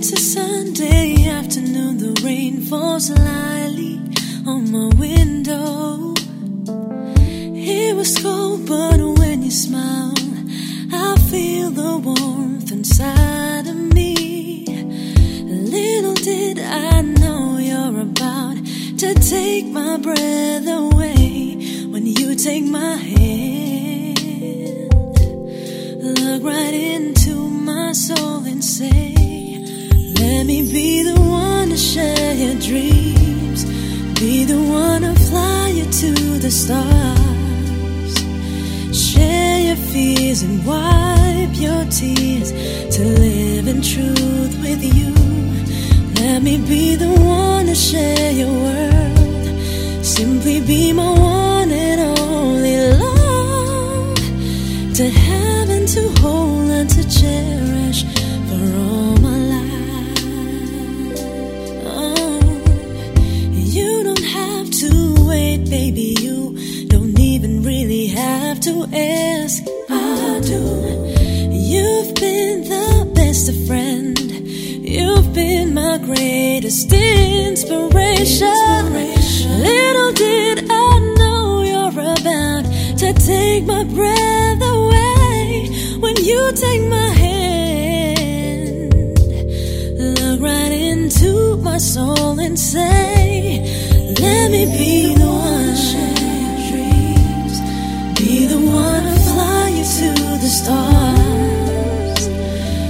It's a Sunday afternoon, the rain falls lightly on my window. It was cold, but when you smile, I feel the warmth inside of me. Little did I know you're about to take my breath away when you take my hand. Look right into my soul and say, Let me be the one to share your dreams, be the one to fly you to the stars, share your fears and wipe your tears to live in truth with you. Let me be the one to share to ask. I do. You've been the best of friend. You've been my greatest inspiration. Little did I know you're about to take my breath away when you take my hand. Look right into my soul and say, Let me be the one stars,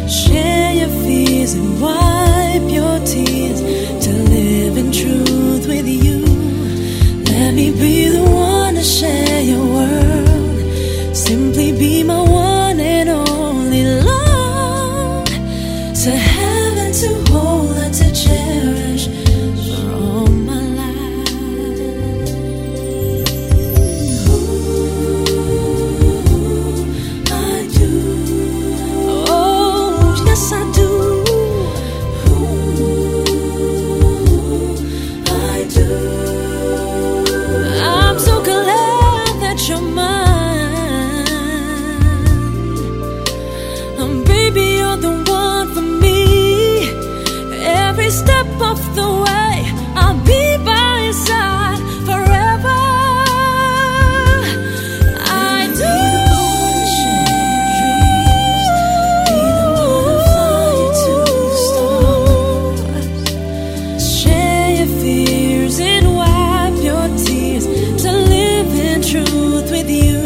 share your fears and wipe your tears to live in truth with you. Let me be the one to share your world, simply be Step of the way, I'll be by your side forever. I do. Share your fears and wipe your tears to live in truth with you.